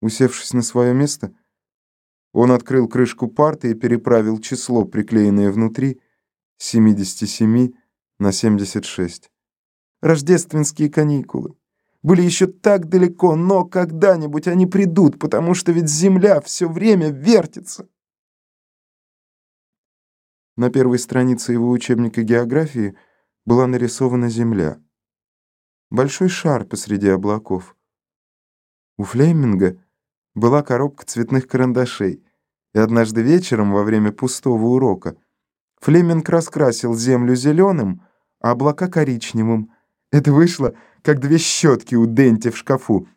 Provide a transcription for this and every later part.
Усевшись на свое место, он открыл крышку парты и переправил число, приклеенное внутри, с 77 на 76. Рождественские каникулы были еще так далеко, но когда-нибудь они придут, потому что ведь Земля все время вертится. На первой странице его учебника географии была нарисована Земля. Большой шар посреди облаков. У Флеминга была коробка цветных карандашей, и однажды вечером во время пустого урока Флеминг раскрасил Землю зеленым, а облака коричневым. Это вышло, как две щетки у Денти в шкафу.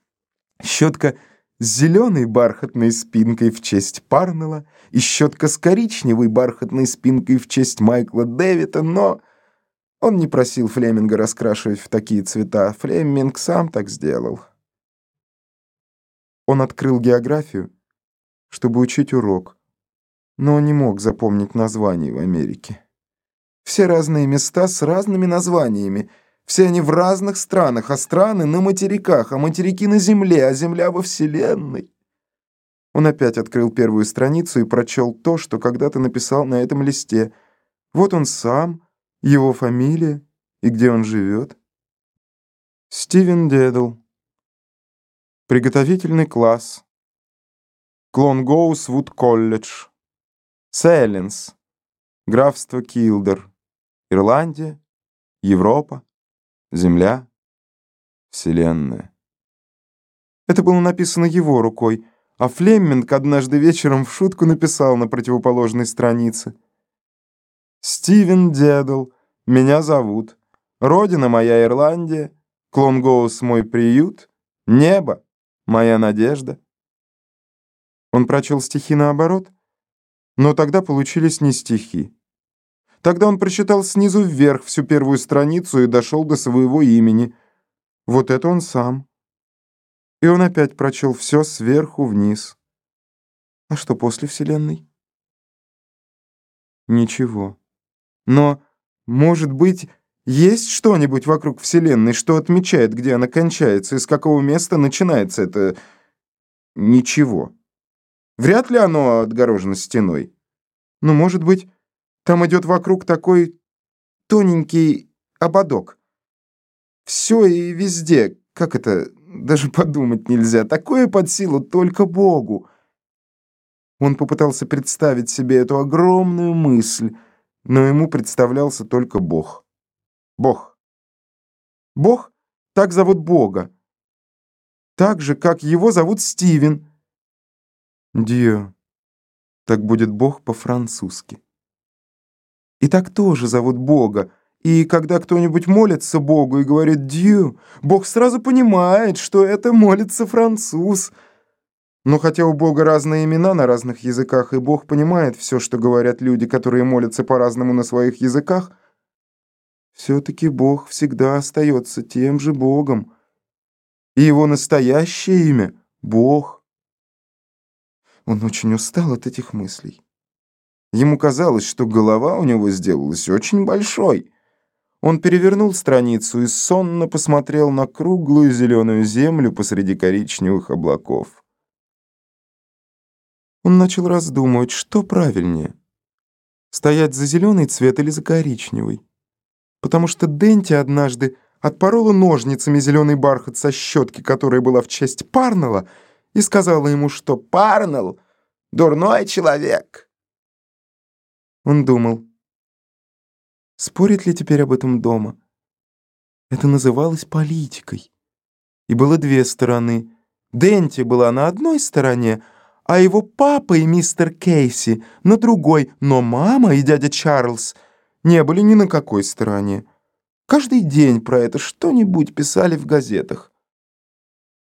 Щетка с зеленой бархатной спинкой в честь Парнелла и щетка с коричневой бархатной спинкой в честь Майкла Дэвида, но он не просил Флеминга раскрашивать в такие цвета. Флеминг сам так сделал. Он открыл географию, чтобы учить урок, но он не мог запомнить названий в Америке. Все разные места с разными названиями. Все они в разных странах, а страны на материках, а материки на Земле, а Земля во Вселенной. Он опять открыл первую страницу и прочел то, что когда-то написал на этом листе. Вот он сам, его фамилия и где он живет. Стивен Дедл. Приготовительный класс. Клонгоусвуд колледж. Селлинс. Графство Килдер. Ирландия. Европа. Земля. Вселенная. Это было написано его рукой, а Флеминг однажды вечером в шутку написал на противоположной странице. «Стивен Дедл, меня зовут. Родина моя Ирландия, Клонгоус мой приют, небо моя надежда». Он прочел стихи наоборот, но тогда получились не стихи. Тогда он прочитал снизу вверх всю первую страницу и дошел до своего имени. Вот это он сам. И он опять прочел все сверху вниз. А что после Вселенной? Ничего. Но, может быть, есть что-нибудь вокруг Вселенной, что отмечает, где она кончается, и с какого места начинается это... ничего. Вряд ли оно отгорожено стеной. Но, может быть, там идет вокруг такой тоненький ободок. Все и везде, как это, даже подумать нельзя, такое под силу только Богу. Он попытался представить себе эту огромную мысль, но ему представлялся только Бог. Бог. Бог так зовут Бога. Так же, как его зовут Стивен. Дио. Так будет Бог по-французски. И так тоже зовут Бога. И когда кто-нибудь молится Богу и говорит «Дью», Бог сразу понимает, что это молится француз. Но хотя у Бога разные имена на разных языках, и Бог понимает все, что говорят люди, которые молятся по-разному на своих языках, все-таки Бог всегда остается тем же Богом. И его настоящее имя — Бог. Он очень устал от этих мыслей. Ему казалось, что голова у него сделалась очень большой. Он перевернул страницу и сонно посмотрел на круглую зеленую землю посреди коричневых облаков. Он начал раздумывать, что правильнее — стоять за зеленый цвет или за коричневый. Потому что Денти однажды отпорола ножницами зеленый бархат со щетки, которая была в честь Парнелла, и сказала ему, что Парнелл — дурной человек. Он думал, спорит ли теперь об этом дома? Это называлось политикой. И было две стороны. Денти была на одной стороне, а его папа и мистер Кейси на другой, но мама и дядя Чарльз не были ни на какой стороне. Каждый день про это что-нибудь писали в газетах.